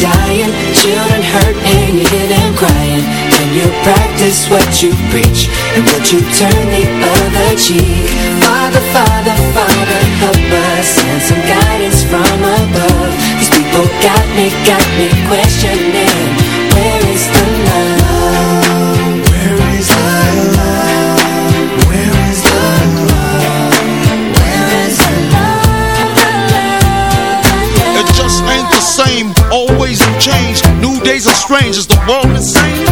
dying, children hurt and you hear them crying. Can you practice what you preach and would you turn the other cheek? Father, Father, Father, help us send some guidance from above. These people got me, got me questioning. Change. New days are strange, is the world insane?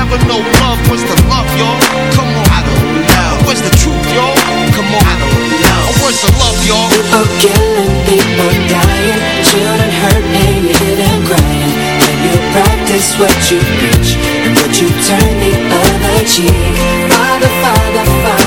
never know love. What's the love, y'all? Come on, I don't know. What's the truth, y'all? Come on, I don't know. What's the love, y'all? People killing, people dying, children hurt and hear them crying. Can you practice what you preach and would you turn the other cheek? Father, Father, Father,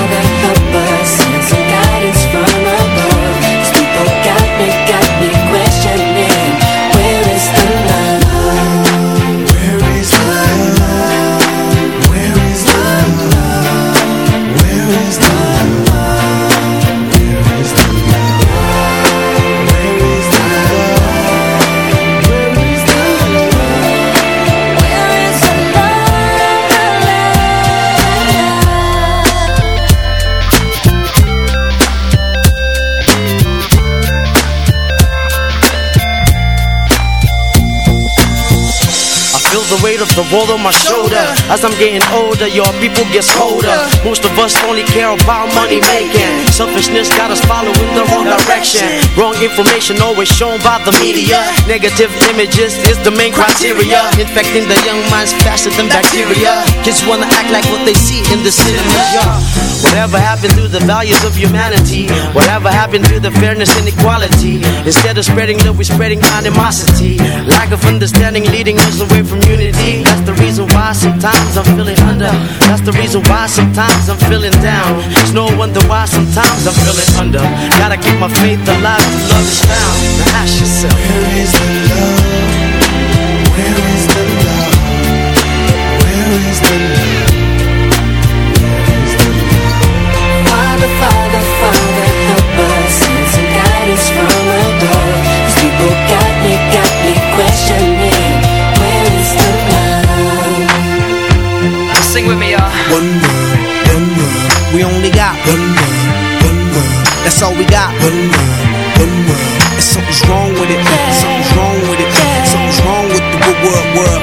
world on my shoulder. As I'm getting older, your people get colder. Most of us only care about money making Selfishness got us following the wrong direction. Wrong information always shown by the media. Negative images is the main criteria. Infecting the young minds faster than bacteria. Kids wanna act like what they see in the cinema. Whatever happened to the values of humanity? Whatever happened to the fairness and equality? Instead of spreading love, we're spreading animosity. Lack of understanding leading us away from unity. That's the reason why sometimes I'm feeling under. That's the reason why sometimes I'm feeling down. It's no wonder why sometimes I'm feeling under Gotta keep my faith alive love is found Now ask yourself Where is the love? Where is the love? Where is the love? Where is the love? Father, Father, Father, help us send some guidance from above. These people got me, got me questioning. Where is the love? Sing with me y'all One world, one world. We only got one world. That's all we got. One world, one world. And something's wrong with it. Something's wrong with it. Something's wrong with the world, world.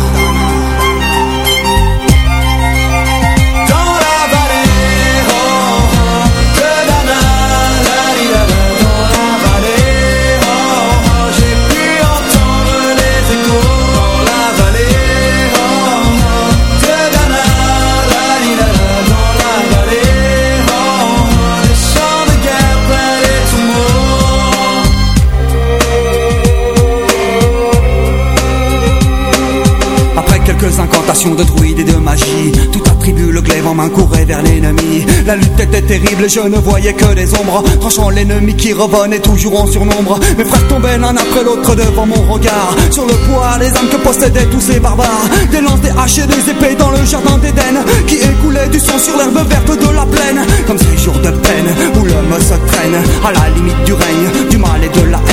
de druides et de magie. Tout attribue le glaive en main courait vers l'ennemi. La lutte était terrible et je ne voyais que des ombres. Tranchant l'ennemi qui revenait toujours en surnombre. Mes frères tombaient l'un après l'autre devant mon regard. Sur le poids des âmes que possédaient tous ces barbares. Des lances, des haches et des épées dans le jardin d'Éden Qui écoulait du sang sur l'herbe verte de la plaine. Comme ces jours de peine où l'homme se traîne À la limite du règne, du mal et de la haine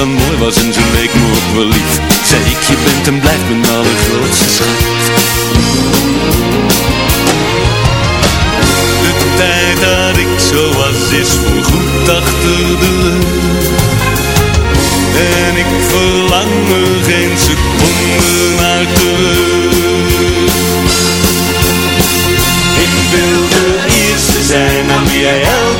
dan mooi was en ze leek me ook wel lief. Zei ik, je bent en blijft mijn allergrootste schat. De tijd dat ik zo was is voorgoed achter de rug. En ik verlang er geen seconde naar terug. Ik wil de eerste zijn aan wie jij elke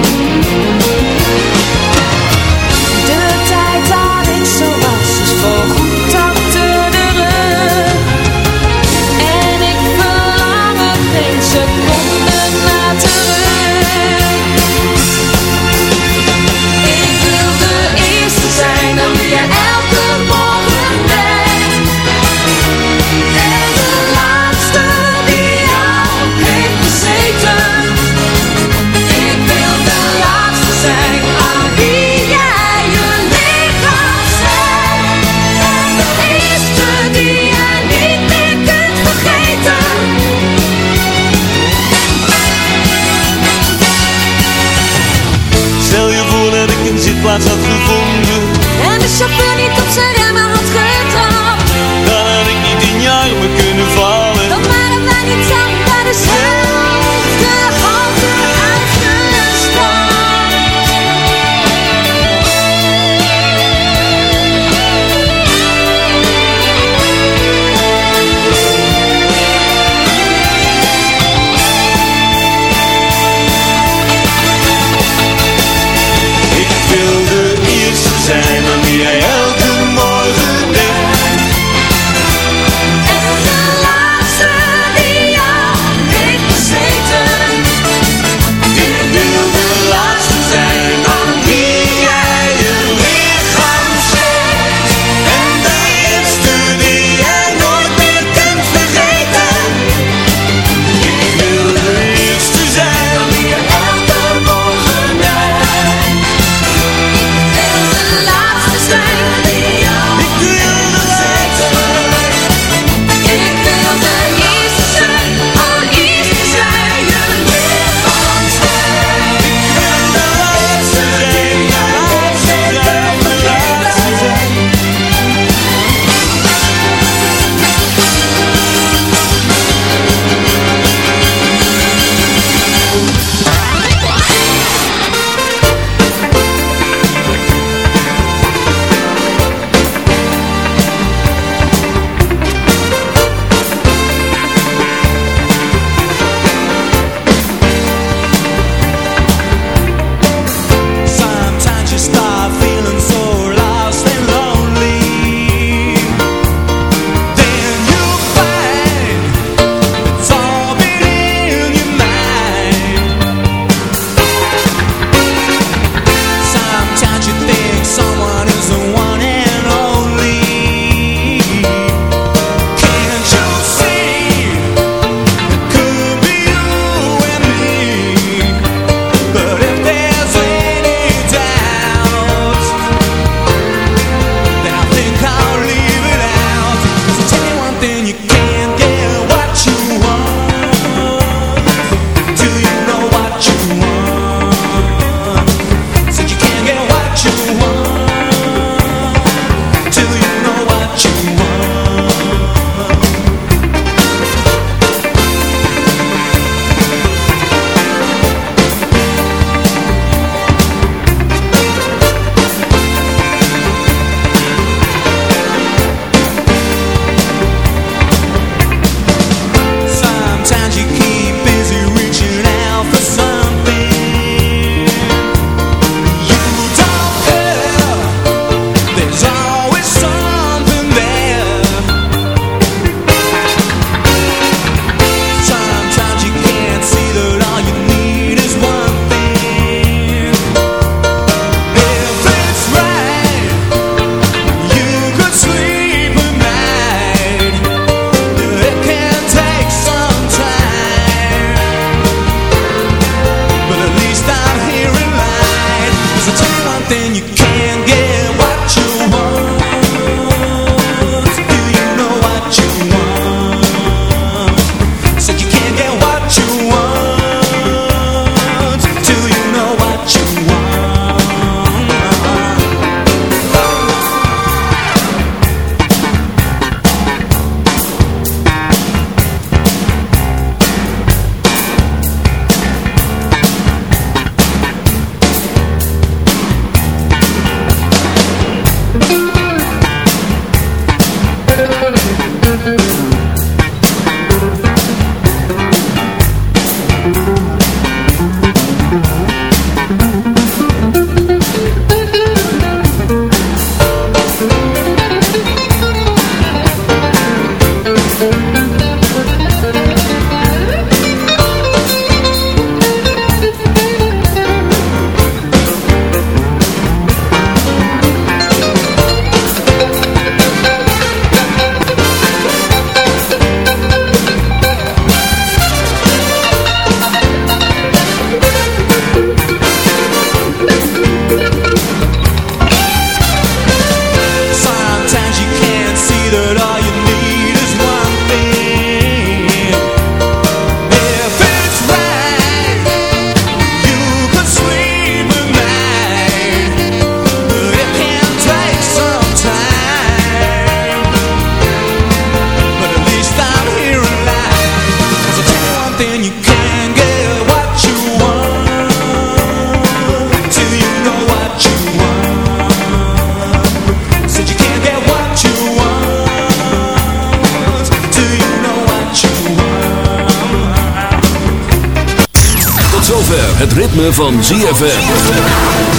van ZFM.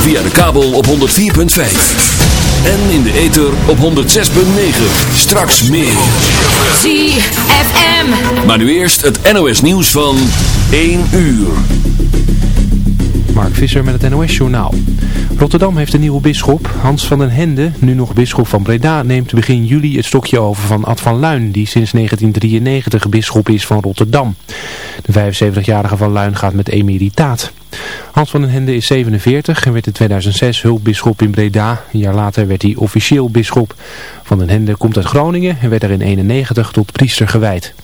Via de kabel op 104.5. En in de ether op 106.9. Straks meer. ZFM. Maar nu eerst het NOS nieuws van 1 uur. Mark Visser met het NOS Journaal. Rotterdam heeft een nieuwe bisschop. Hans van den Hende, nu nog bisschop van Breda, neemt begin juli het stokje over van Ad van Luin, die sinds 1993 bisschop is van Rotterdam. De 75-jarige van Luin gaat met emeritaat. Van den Hende is 47 en werd in 2006 hulpbisschop in Breda. Een jaar later werd hij officieel bisschop. Van den Hende komt uit Groningen en werd er in 91 tot priester gewijd.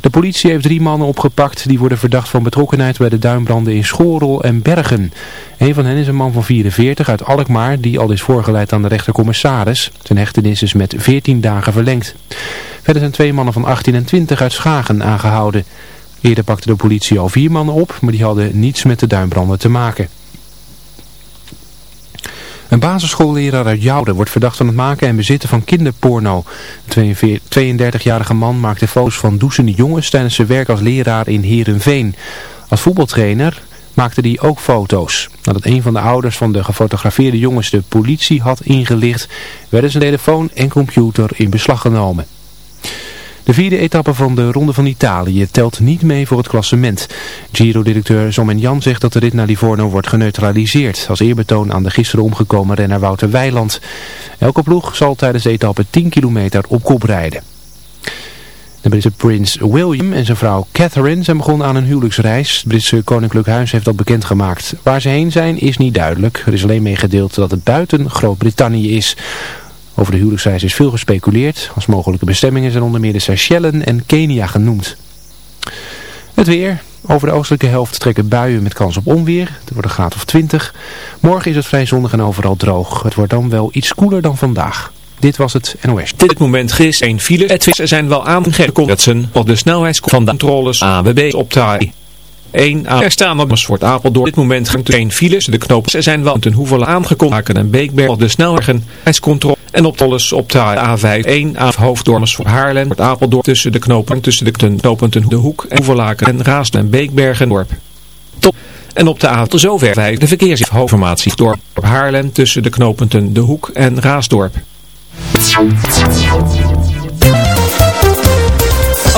De politie heeft drie mannen opgepakt die worden verdacht van betrokkenheid bij de duinbranden in Schorel en Bergen. Een van hen is een man van 44 uit Alkmaar die al is voorgeleid aan de rechtercommissaris. Zijn hechtenis is met 14 dagen verlengd. Verder zijn twee mannen van 18 en 20 uit Schagen aangehouden. Eerder pakte de politie al vier mannen op, maar die hadden niets met de duinbranden te maken. Een basisschoolleraar uit Jouden wordt verdacht van het maken en bezitten van kinderporno. Een 32-jarige man maakte foto's van douchende jongens tijdens zijn werk als leraar in Heerenveen. Als voetbaltrainer maakte hij ook foto's. Nadat een van de ouders van de gefotografeerde jongens de politie had ingelicht, werden zijn telefoon en computer in beslag genomen. De vierde etappe van de Ronde van Italië telt niet mee voor het klassement. Giro-directeur Jan zegt dat de rit naar Livorno wordt geneutraliseerd. Als eerbetoon aan de gisteren omgekomen renner Wouter Weiland. Elke ploeg zal tijdens de etappe 10 kilometer op kop rijden. De Britse prins William en zijn vrouw Catherine zijn begonnen aan een huwelijksreis. Het Britse Koninklijk Huis heeft dat bekendgemaakt. Waar ze heen zijn is niet duidelijk. Er is alleen meegedeeld dat het buiten Groot-Brittannië is. Over de huwelijksreis is veel gespeculeerd. Als mogelijke bestemmingen zijn onder meer de Seychellen en Kenia genoemd. Het weer. Over de oostelijke helft trekken buien met kans op onweer. Het wordt een graad of 20. Morgen is het vrij zonnig en overal droog. Het wordt dan wel iets koeler dan vandaag. Dit was het NOS. Dit moment gis een file. Het zijn wel aangegeven op de snelheid van de controles AWB 1 A. Er staan op Amersfoort Apeldoorn. Dit moment geen files. De knopen zijn wel ten hoeveel aangekondigd. en Beekberg op de snelwegen. controle en op alles op de A5 1 A hoofddormers voor Haarlem. Wordt Apeldoorn tussen de knopen tussen de knooppunten De Hoek en Hoevelaken en Raast en Beekbergen dorp. Top. En op de A tot zover 5 de verkeersinformatie dorp Haarlem tussen de knooppunten De Hoek en Raasdorp.